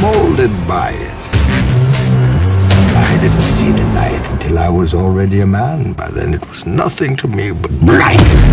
Molded by it. I didn't see the light until I was already a man. By then it was nothing to me but light.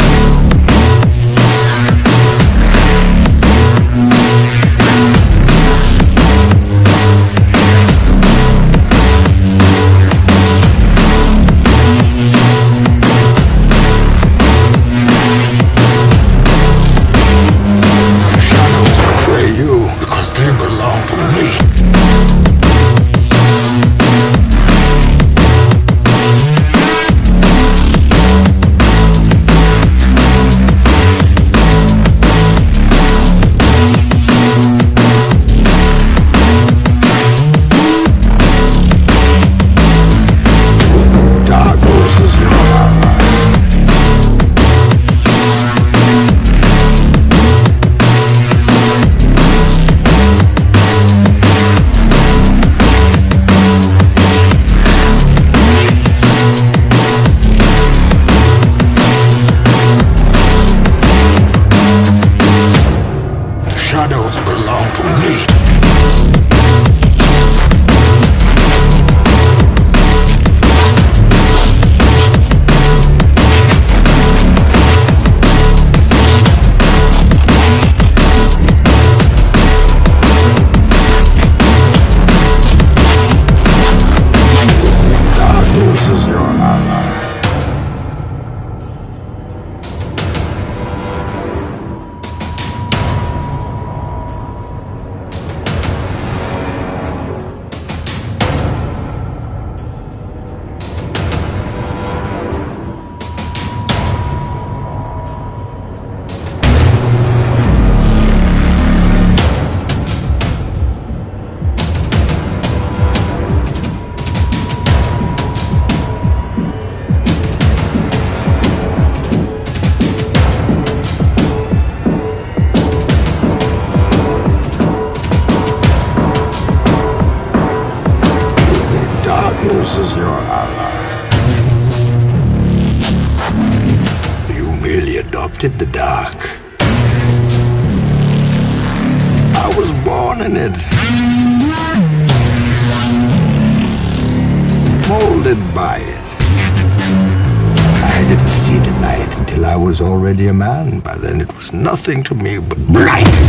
already a man. By then it was nothing to me but blind.